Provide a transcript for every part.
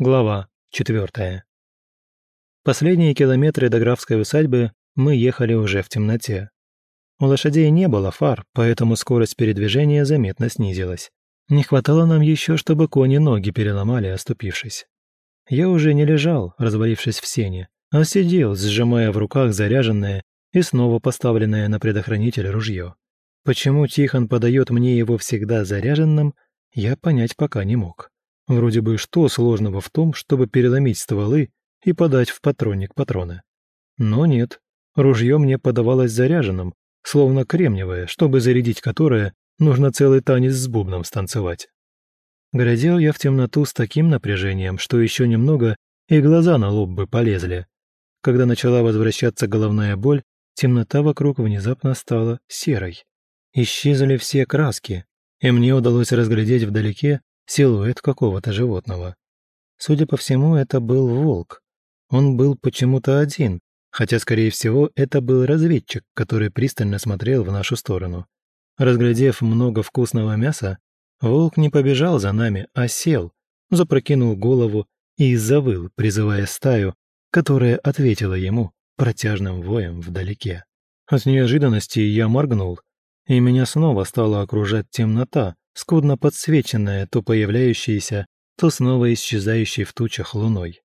Глава 4. Последние километры до графской усадьбы мы ехали уже в темноте. У лошадей не было фар, поэтому скорость передвижения заметно снизилась. Не хватало нам еще, чтобы кони ноги переломали, оступившись. Я уже не лежал, развалившись в сене, а сидел, сжимая в руках заряженное и снова поставленное на предохранитель ружье. Почему Тихон подает мне его всегда заряженным, я понять пока не мог. Вроде бы что сложного в том, чтобы переломить стволы и подать в патронник патроны? Но нет, ружье мне подавалось заряженным, словно кремниевое, чтобы зарядить которое, нужно целый танец с бубном станцевать. Глядел я в темноту с таким напряжением, что еще немного, и глаза на лоб бы полезли. Когда начала возвращаться головная боль, темнота вокруг внезапно стала серой. Исчезли все краски, и мне удалось разглядеть вдалеке силуэт какого-то животного. Судя по всему, это был волк. Он был почему-то один, хотя, скорее всего, это был разведчик, который пристально смотрел в нашу сторону. Разглядев много вкусного мяса, волк не побежал за нами, а сел, запрокинул голову и завыл, призывая стаю, которая ответила ему протяжным воем вдалеке. От неожиданности я моргнул, и меня снова стала окружать темнота, скудно подсвеченная, то появляющейся, то снова исчезающей в тучах луной.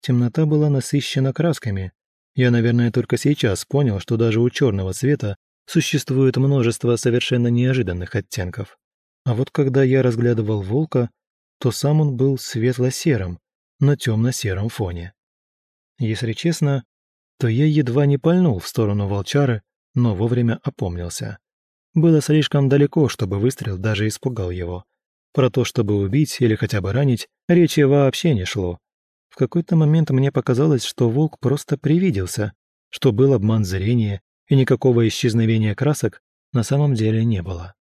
Темнота была насыщена красками. Я, наверное, только сейчас понял, что даже у черного цвета существует множество совершенно неожиданных оттенков. А вот когда я разглядывал волка, то сам он был светло-серым, на темно-сером фоне. Если честно, то я едва не пальнул в сторону волчары, но вовремя опомнился. Было слишком далеко, чтобы выстрел даже испугал его. Про то, чтобы убить или хотя бы ранить, речи вообще не шло. В какой-то момент мне показалось, что волк просто привиделся, что был обман зрения, и никакого исчезновения красок на самом деле не было.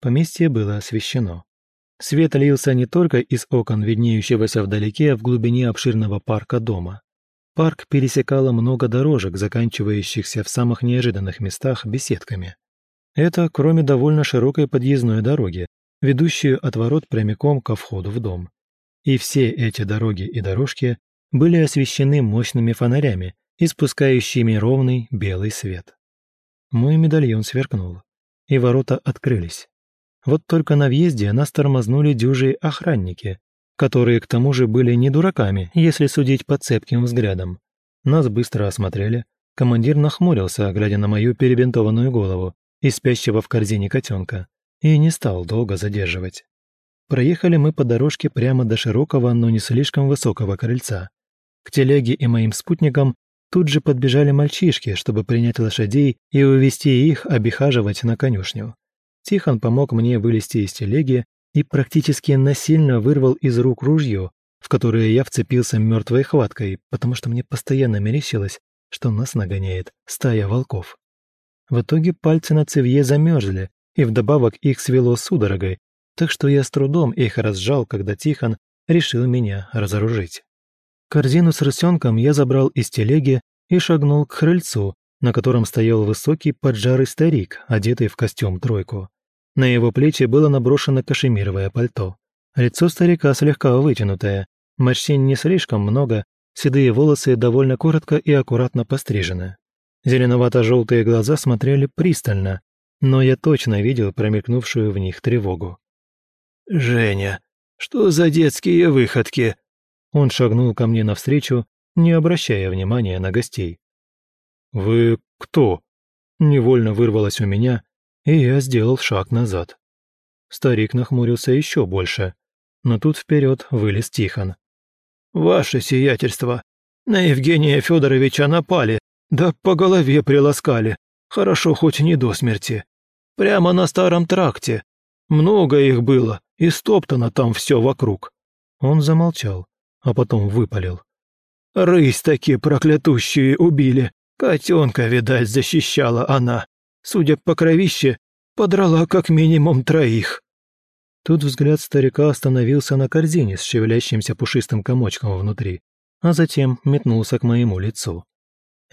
Поместье было освещено. Свет лился не только из окон, виднеющегося вдалеке в глубине обширного парка дома. Парк пересекало много дорожек, заканчивающихся в самых неожиданных местах беседками. Это кроме довольно широкой подъездной дороги, ведущей от ворот прямиком ко входу в дом. И все эти дороги и дорожки были освещены мощными фонарями, испускающими ровный белый свет. Мой медальон сверкнул, и ворота открылись. Вот только на въезде нас тормознули дюжие охранники, которые к тому же были не дураками, если судить по цепким взглядам. Нас быстро осмотрели, командир нахмурился, глядя на мою перебинтованную голову, и спящего в корзине котенка, и не стал долго задерживать. Проехали мы по дорожке прямо до широкого, но не слишком высокого крыльца. К телеге и моим спутникам тут же подбежали мальчишки, чтобы принять лошадей и увести их обихаживать на конюшню. Тихон помог мне вылезти из телеги и практически насильно вырвал из рук ружье, в которое я вцепился мертвой хваткой, потому что мне постоянно мерещилось, что нас нагоняет стая волков. В итоге пальцы на цевье замерзли, и вдобавок их свело судорогой, так что я с трудом их разжал, когда Тихон решил меня разоружить. Корзину с рысенком я забрал из телеги и шагнул к крыльцу, на котором стоял высокий поджарый старик, одетый в костюм-тройку. На его плечи было наброшено кашемировое пальто. Лицо старика слегка вытянутое, морщин не слишком много, седые волосы довольно коротко и аккуратно пострижены. Зеленовато-желтые глаза смотрели пристально, но я точно видел промелькнувшую в них тревогу. «Женя, что за детские выходки?» Он шагнул ко мне навстречу, не обращая внимания на гостей. «Вы кто?» Невольно вырвалось у меня, и я сделал шаг назад. Старик нахмурился еще больше, но тут вперед вылез Тихон. «Ваше сиятельство, на Евгения Федоровича напали, да по голове приласкали. Хорошо, хоть не до смерти. Прямо на старом тракте. Много их было, и стоптано там все вокруг. Он замолчал, а потом выпалил. Рысь таки проклятущие убили. Котенка, видать, защищала она. Судя по кровище, подрала как минимум троих. Тут взгляд старика остановился на корзине с шевелящимся пушистым комочком внутри, а затем метнулся к моему лицу.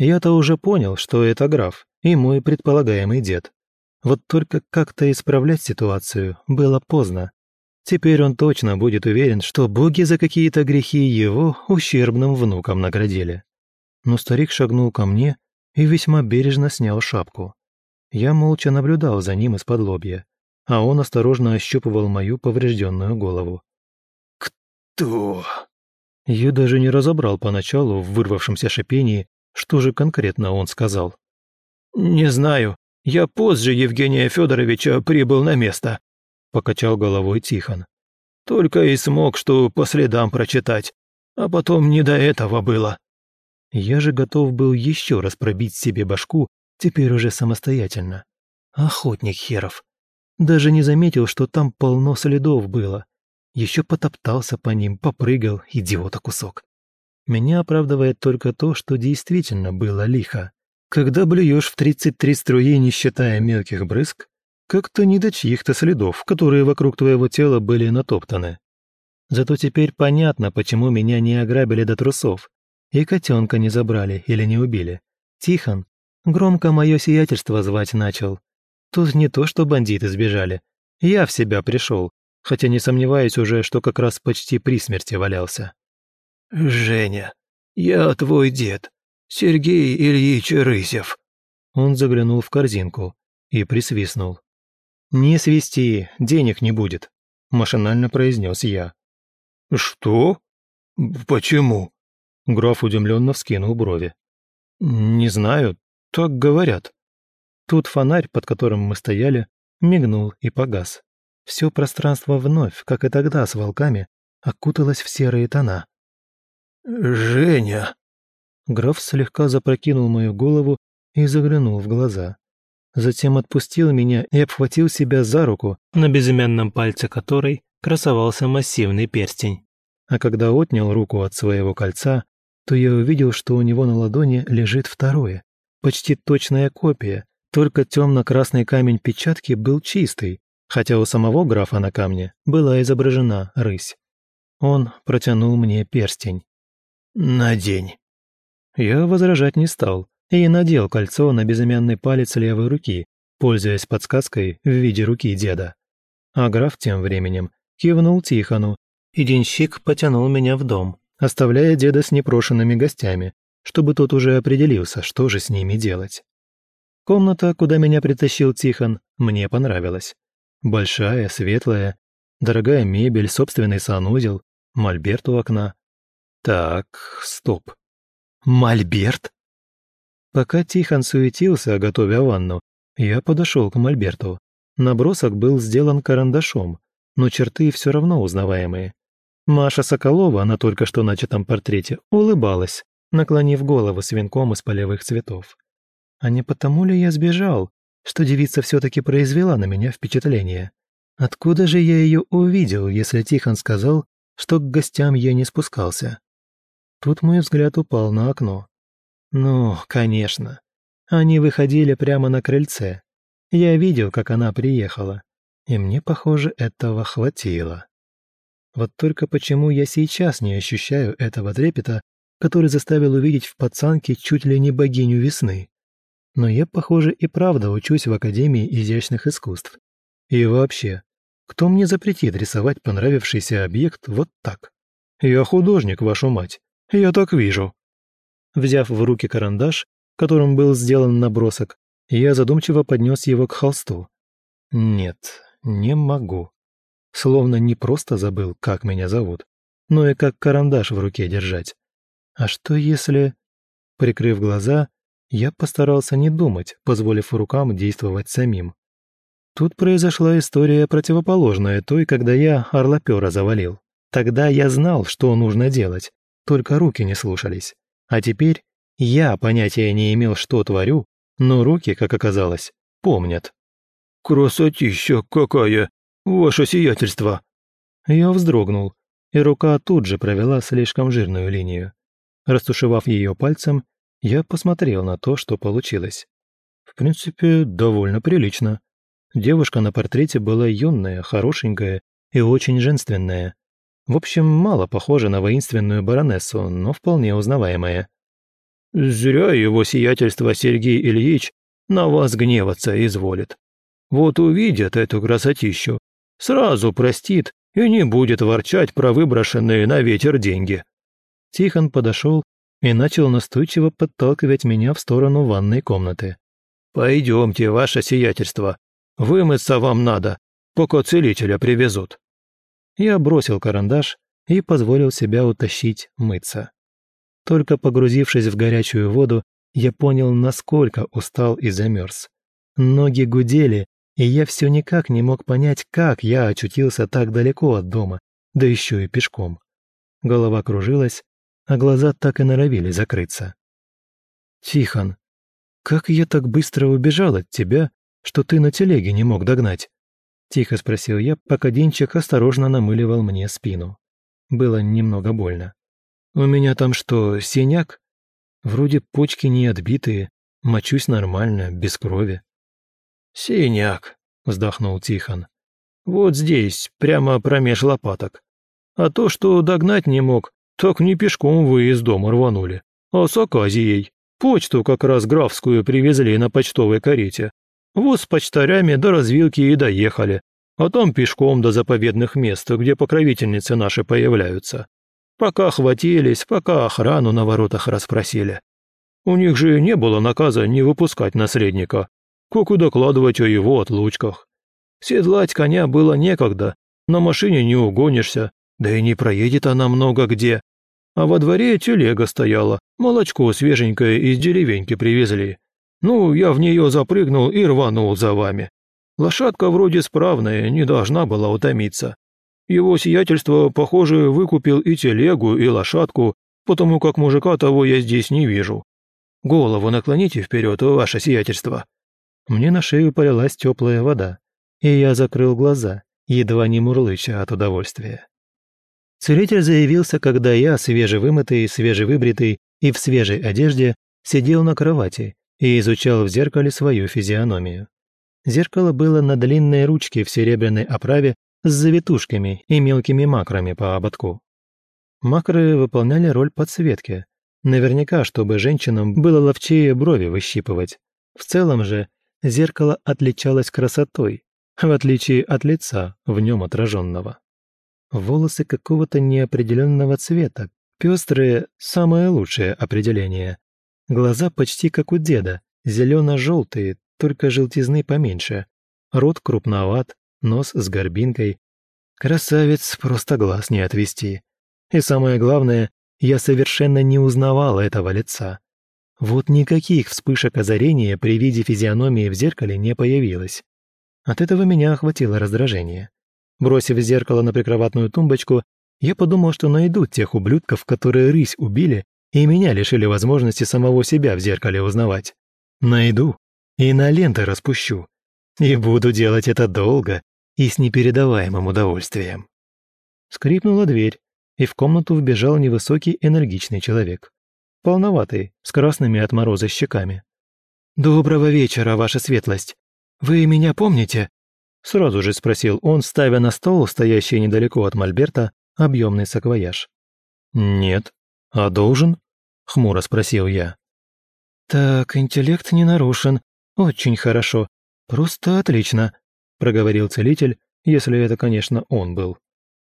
Я-то уже понял, что это граф и мой предполагаемый дед. Вот только как-то исправлять ситуацию было поздно. Теперь он точно будет уверен, что боги за какие-то грехи его ущербным внукам наградили. Но старик шагнул ко мне и весьма бережно снял шапку. Я молча наблюдал за ним из-под лобья, а он осторожно ощупывал мою поврежденную голову. «Кто?» Я даже не разобрал поначалу в вырвавшемся шипении, что же конкретно он сказал. «Не знаю. Я позже Евгения Федоровича прибыл на место», — покачал головой Тихон. «Только и смог, что по следам прочитать, а потом не до этого было». Я же готов был еще раз пробить себе башку, теперь уже самостоятельно. Охотник херов. Даже не заметил, что там полно следов было. Еще потоптался по ним, попрыгал, идиота кусок. Меня оправдывает только то, что действительно было лихо. Когда блюешь в 33 струи, не считая мелких брызг, как-то не до чьих-то следов, которые вокруг твоего тела были натоптаны. Зато теперь понятно, почему меня не ограбили до трусов, и котенка не забрали или не убили. Тихон громко мое сиятельство звать начал. Тут не то, что бандиты сбежали. Я в себя пришел, хотя не сомневаюсь уже, что как раз почти при смерти валялся. «Женя, я твой дед, Сергей Ильич Рысев». Он заглянул в корзинку и присвистнул. «Не свисти, денег не будет», – машинально произнес я. «Что? Почему?» Граф удивленно вскинул брови. «Не знаю, так говорят». Тут фонарь, под которым мы стояли, мигнул и погас. Все пространство вновь, как и тогда с волками, окуталось в серые тона. «Женя!» Граф слегка запрокинул мою голову и заглянул в глаза. Затем отпустил меня и обхватил себя за руку, на безымянном пальце которой красовался массивный перстень. А когда отнял руку от своего кольца, то я увидел, что у него на ладони лежит второе, почти точная копия, только темно-красный камень печатки был чистый, хотя у самого графа на камне была изображена рысь. Он протянул мне перстень. «Надень». Я возражать не стал и надел кольцо на безымянный палец левой руки, пользуясь подсказкой в виде руки деда. А граф тем временем кивнул Тихону, и денщик потянул меня в дом, оставляя деда с непрошенными гостями, чтобы тот уже определился, что же с ними делать. Комната, куда меня притащил Тихон, мне понравилась. Большая, светлая, дорогая мебель, собственный санузел, мольберт у окна. Так, стоп. Мольберт? Пока Тихон суетился, готовя ванну, я подошел к мольберту. Набросок был сделан карандашом, но черты все равно узнаваемые. Маша Соколова на только что начатом портрете улыбалась, наклонив голову с венком из полевых цветов. А не потому ли я сбежал, что девица все-таки произвела на меня впечатление. Откуда же я ее увидел, если Тихон сказал, что к гостям я не спускался? Тут мой взгляд упал на окно. Ну, конечно. Они выходили прямо на крыльце. Я видел, как она приехала. И мне, похоже, этого хватило. Вот только почему я сейчас не ощущаю этого трепета, который заставил увидеть в пацанке чуть ли не богиню весны? Но я, похоже, и правда учусь в Академии изящных искусств. И вообще, кто мне запретит рисовать понравившийся объект вот так? Я художник, вашу мать. Я так вижу. Взяв в руки карандаш, которым был сделан набросок, я задумчиво поднес его к холсту. Нет, не могу. Словно не просто забыл, как меня зовут, но и как карандаш в руке держать. А что если... Прикрыв глаза, я постарался не думать, позволив рукам действовать самим. Тут произошла история противоположная той, когда я орлопера завалил. Тогда я знал, что нужно делать, только руки не слушались. А теперь я понятия не имел, что творю, но руки, как оказалось, помнят. «Красотища какая! Ваше сиятельство!» Я вздрогнул, и рука тут же провела слишком жирную линию. Растушевав ее пальцем, я посмотрел на то, что получилось. В принципе, довольно прилично. Девушка на портрете была юная, хорошенькая и очень женственная. В общем, мало похожа на воинственную баронессу, но вполне узнаваемая. «Зря его сиятельство Сергей Ильич на вас гневаться изволит. Вот увидят эту красотищу, сразу простит и не будет ворчать про выброшенные на ветер деньги». Тихон подошел и начал настойчиво подталкивать меня в сторону ванной комнаты. «Пойдемте, ваше сиятельство. Вымыться вам надо, пока целителя привезут». Я бросил карандаш и позволил себя утащить мыться. Только погрузившись в горячую воду, я понял, насколько устал и замерз. Ноги гудели, и я все никак не мог понять, как я очутился так далеко от дома, да еще и пешком. Голова кружилась, а глаза так и норовили закрыться. «Тихон, как я так быстро убежал от тебя, что ты на телеге не мог догнать?» Тихо спросил я, пока Денчик осторожно намыливал мне спину. Было немного больно. «У меня там что, синяк? Вроде почки не отбитые, мочусь нормально, без крови». «Синяк», — вздохнул Тихон. «Вот здесь, прямо промеж лопаток. А то, что догнать не мог, так не пешком вы из дома рванули, а с оказией. Почту как раз графскую привезли на почтовой карете. Вот с почтарями до развилки и доехали, а там пешком до заповедных мест, где покровительницы наши появляются. Пока хватились, пока охрану на воротах расспросили. У них же не было наказа не выпускать наследника, как и докладывать о его отлучках. Седлать коня было некогда, на машине не угонишься, да и не проедет она много где. А во дворе телега стояла, молочко свеженькое из деревеньки привезли. Ну, я в нее запрыгнул и рванул за вами. Лошадка вроде справная, не должна была утомиться. Его сиятельство, похоже, выкупил и телегу, и лошадку, потому как мужика того я здесь не вижу. Голову наклоните вперед, ваше сиятельство». Мне на шею полилась теплая вода, и я закрыл глаза, едва не мурлыча от удовольствия. Целитель заявился, когда я, свежевымытый, свежевыбритый и в свежей одежде, сидел на кровати и изучал в зеркале свою физиономию. Зеркало было на длинной ручке в серебряной оправе с завитушками и мелкими макрами по ободку. Макры выполняли роль подсветки, наверняка, чтобы женщинам было ловчее брови выщипывать. В целом же зеркало отличалось красотой, в отличие от лица в нем отраженного. Волосы какого-то неопределенного цвета, пестрые – самое лучшее определение. Глаза почти как у деда, зелено-желтые, только желтизны поменьше. Рот крупноват, нос с горбинкой. Красавец, просто глаз не отвести. И самое главное, я совершенно не узнавал этого лица. Вот никаких вспышек озарения при виде физиономии в зеркале не появилось. От этого меня охватило раздражение. Бросив зеркало на прикроватную тумбочку, я подумал, что найду тех ублюдков, которые рысь убили и меня лишили возможности самого себя в зеркале узнавать. Найду и на ленты распущу. И буду делать это долго и с непередаваемым удовольствием. Скрипнула дверь, и в комнату вбежал невысокий энергичный человек. Полноватый, с красными от мороза щеками. «Доброго вечера, ваша светлость. Вы меня помните?» Сразу же спросил он, ставя на стол, стоящий недалеко от Мольберта, объемный саквояж. «Нет. А должен?» — хмуро спросил я. «Так, интеллект не нарушен. Очень хорошо. Просто отлично», — проговорил целитель, если это, конечно, он был.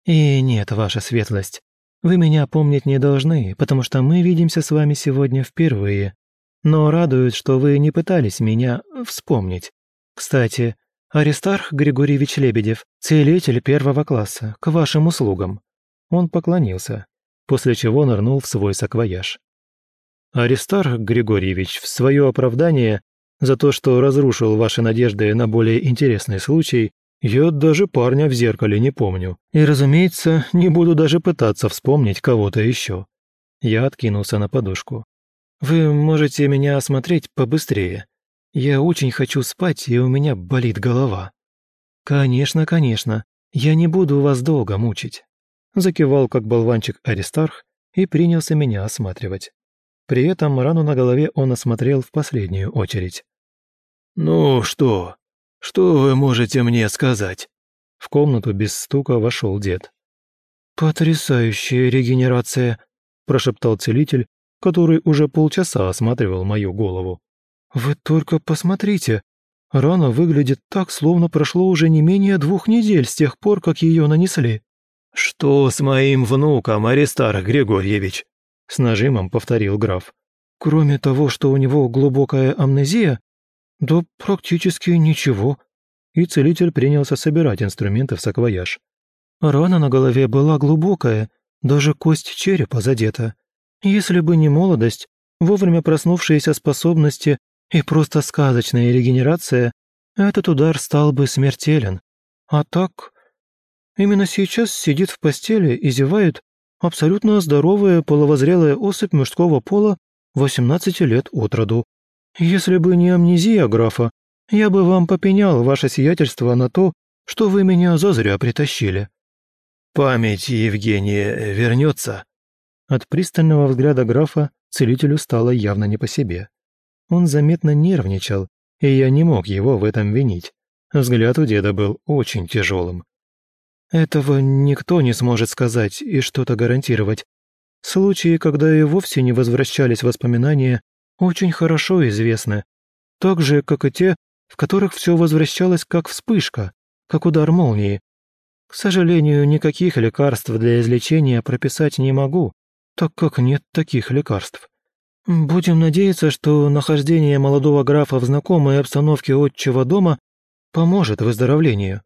«И нет, ваша светлость, вы меня помнить не должны, потому что мы видимся с вами сегодня впервые. Но радует, что вы не пытались меня вспомнить. Кстати, Аристарх Григорьевич Лебедев, целитель первого класса, к вашим услугам». Он поклонился, после чего нырнул в свой саквояж. Аристарх Григорьевич в свое оправдание за то, что разрушил ваши надежды на более интересный случай, я даже парня в зеркале не помню. И, разумеется, не буду даже пытаться вспомнить кого-то еще. Я откинулся на подушку. Вы можете меня осмотреть побыстрее. Я очень хочу спать, и у меня болит голова». «Конечно, конечно. Я не буду вас долго мучить». Закивал, как болванчик Аристарх, и принялся меня осматривать. При этом рану на голове он осмотрел в последнюю очередь. «Ну что? Что вы можете мне сказать?» В комнату без стука вошел дед. «Потрясающая регенерация», – прошептал целитель, который уже полчаса осматривал мою голову. «Вы только посмотрите! Рана выглядит так, словно прошло уже не менее двух недель с тех пор, как ее нанесли». «Что с моим внуком, Аристар Григорьевич?» С нажимом повторил граф. «Кроме того, что у него глубокая амнезия, да практически ничего». И целитель принялся собирать инструменты в саквояж. Рана на голове была глубокая, даже кость черепа задета. Если бы не молодость, вовремя проснувшиеся способности и просто сказочная регенерация, этот удар стал бы смертелен. А так, именно сейчас сидит в постели и зевает абсолютно здоровая половозрелая особь мужского пола 18 лет от роду. Если бы не амнезия графа, я бы вам попенял ваше сиятельство на то, что вы меня зазря притащили». «Память Евгения вернется?» От пристального взгляда графа целителю стало явно не по себе. Он заметно нервничал, и я не мог его в этом винить. Взгляд у деда был очень тяжелым. Этого никто не сможет сказать и что-то гарантировать. Случаи, когда и вовсе не возвращались воспоминания, очень хорошо известны. Так же, как и те, в которых все возвращалось как вспышка, как удар молнии. К сожалению, никаких лекарств для излечения прописать не могу, так как нет таких лекарств. Будем надеяться, что нахождение молодого графа в знакомой обстановке отчего дома поможет выздоровлению.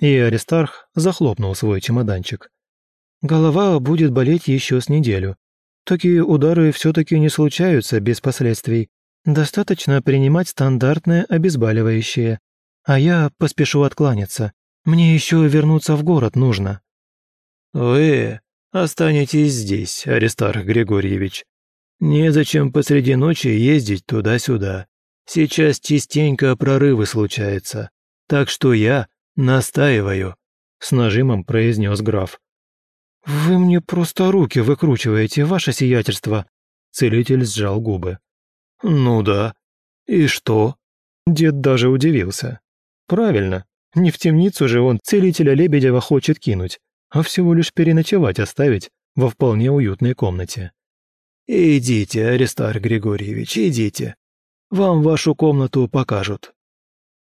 И Аристарх захлопнул свой чемоданчик. Голова будет болеть еще с неделю. Такие удары все-таки не случаются без последствий. Достаточно принимать стандартное обезболивающее. А я поспешу откланяться. Мне еще вернуться в город нужно. Вы останетесь здесь, Аристарх Григорьевич. Незачем посреди ночи ездить туда-сюда. Сейчас частенько прорывы случаются. Так что я настаиваю», — с нажимом произнес граф. «Вы мне просто руки выкручиваете, ваше сиятельство», — целитель сжал губы. «Ну да. И что?» Дед даже удивился. «Правильно. Не в темницу же он целителя Лебедева хочет кинуть, а всего лишь переночевать оставить во вполне уютной комнате». «Идите, Аристар Григорьевич, идите. Вам вашу комнату покажут».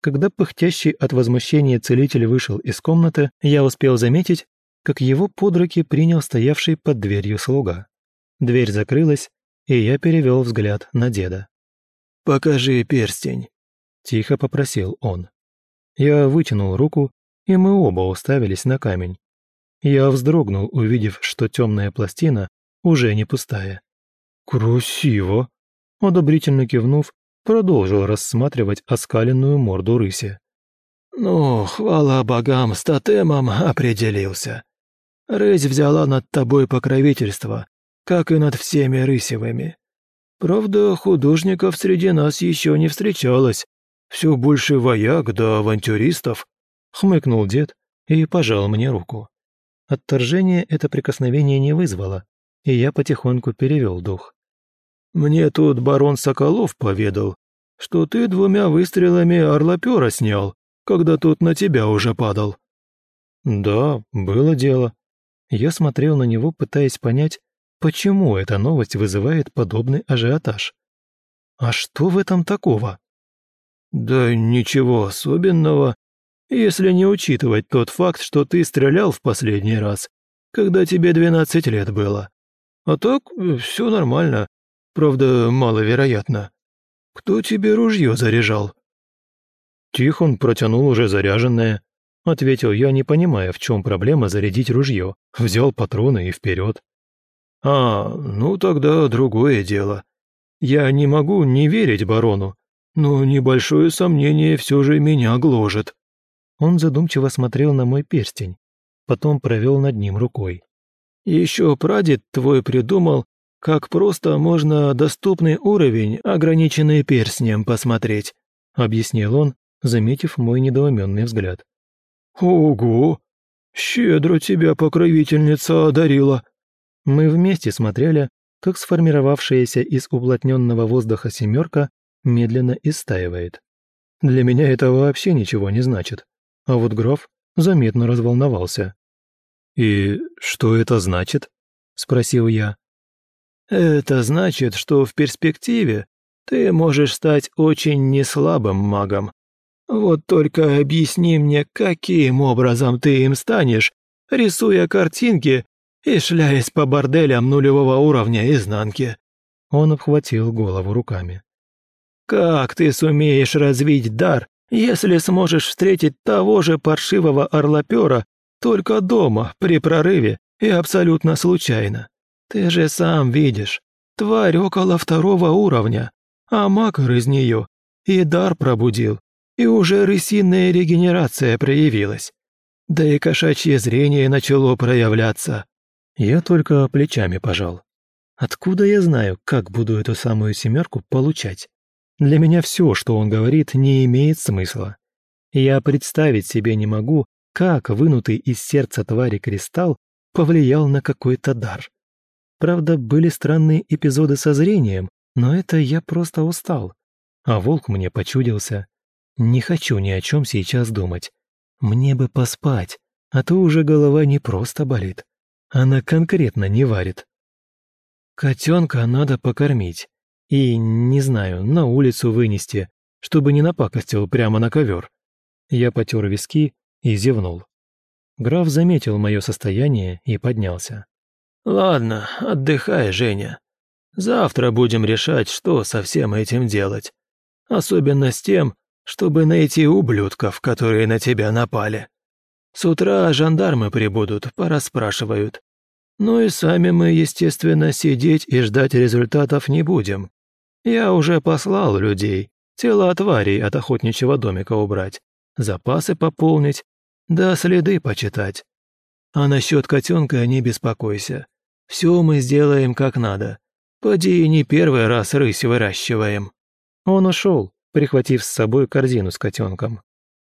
Когда пыхтящий от возмущения целитель вышел из комнаты, я успел заметить, как его под руки принял стоявший под дверью слуга. Дверь закрылась, и я перевел взгляд на деда. «Покажи перстень», — тихо попросил он. Я вытянул руку, и мы оба уставились на камень. Я вздрогнул, увидев, что темная пластина уже не пустая. «Красиво!» Одобрительно кивнув, продолжил рассматривать оскаленную морду рыси. «Ну, хвала богам, с тотемом определился. Рысь взяла над тобой покровительство, как и над всеми рысевыми. Правда, художников среди нас еще не встречалось. Все больше вояк да авантюристов», — хмыкнул дед и пожал мне руку. Отторжение это прикосновение не вызвало, и я потихоньку перевел дух. Мне тут барон Соколов поведал, что ты двумя выстрелами орлопера снял, когда тот на тебя уже падал». «Да, было дело». Я смотрел на него, пытаясь понять, почему эта новость вызывает подобный ажиотаж. «А что в этом такого?» «Да ничего особенного, если не учитывать тот факт, что ты стрелял в последний раз, когда тебе двенадцать лет было. А так э, все нормально. Правда, маловероятно. Кто тебе ружье заряжал?» «Тихон протянул уже заряженное», — ответил я, не понимая, в чем проблема зарядить ружье. Взял патроны и вперед. «А, ну тогда другое дело. Я не могу не верить барону, но небольшое сомнение все же меня гложет». Он задумчиво смотрел на мой перстень, потом провел над ним рукой. «Еще прадед твой придумал, как просто можно доступный уровень, ограниченный перстнем, посмотреть», — объяснил он, заметив мой недоуменный взгляд. «Ого! Щедро тебя покровительница одарила!» Мы вместе смотрели, как сформировавшаяся из уплотненного воздуха семерка медленно истаивает. Для меня это вообще ничего не значит. А вот граф заметно разволновался. «И что это значит?» – спросил я. Это значит, что в перспективе ты можешь стать очень неслабым магом. Вот только объясни мне, каким образом ты им станешь, рисуя картинки и шляясь по борделям нулевого уровня изнанки». Он обхватил голову руками. «Как ты сумеешь развить дар, если сможешь встретить того же паршивого орлопера только дома, при прорыве и абсолютно случайно? Ты же сам видишь, тварь около второго уровня, а макар из нее и дар пробудил, и уже рысиная регенерация проявилась. Да и кошачье зрение начало проявляться. Я только плечами пожал. Откуда я знаю, как буду эту самую семерку получать? Для меня все, что он говорит, не имеет смысла. Я представить себе не могу, как вынутый из сердца твари кристалл повлиял на какой-то дар. Правда, были странные эпизоды со зрением, но это я просто устал. А волк мне почудился. Не хочу ни о чем сейчас думать. Мне бы поспать, а то уже голова не просто болит. Она конкретно не варит. Котенка надо покормить. И, не знаю, на улицу вынести, чтобы не напакостил прямо на ковер. Я потер виски и зевнул. Граф заметил мое состояние и поднялся. «Ладно, отдыхай, Женя. Завтра будем решать, что со всем этим делать. Особенно с тем, чтобы найти ублюдков, которые на тебя напали. С утра жандармы прибудут, пораспрашивают. Ну и сами мы, естественно, сидеть и ждать результатов не будем. Я уже послал людей, тела тварей от охотничьего домика убрать, запасы пополнить, да следы почитать. А насчет котенка не беспокойся. Все мы сделаем как надо. Поди не первый раз рысь выращиваем». Он ушел, прихватив с собой корзину с котенком.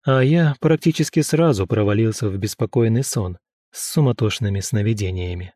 А я практически сразу провалился в беспокойный сон с суматошными сновидениями.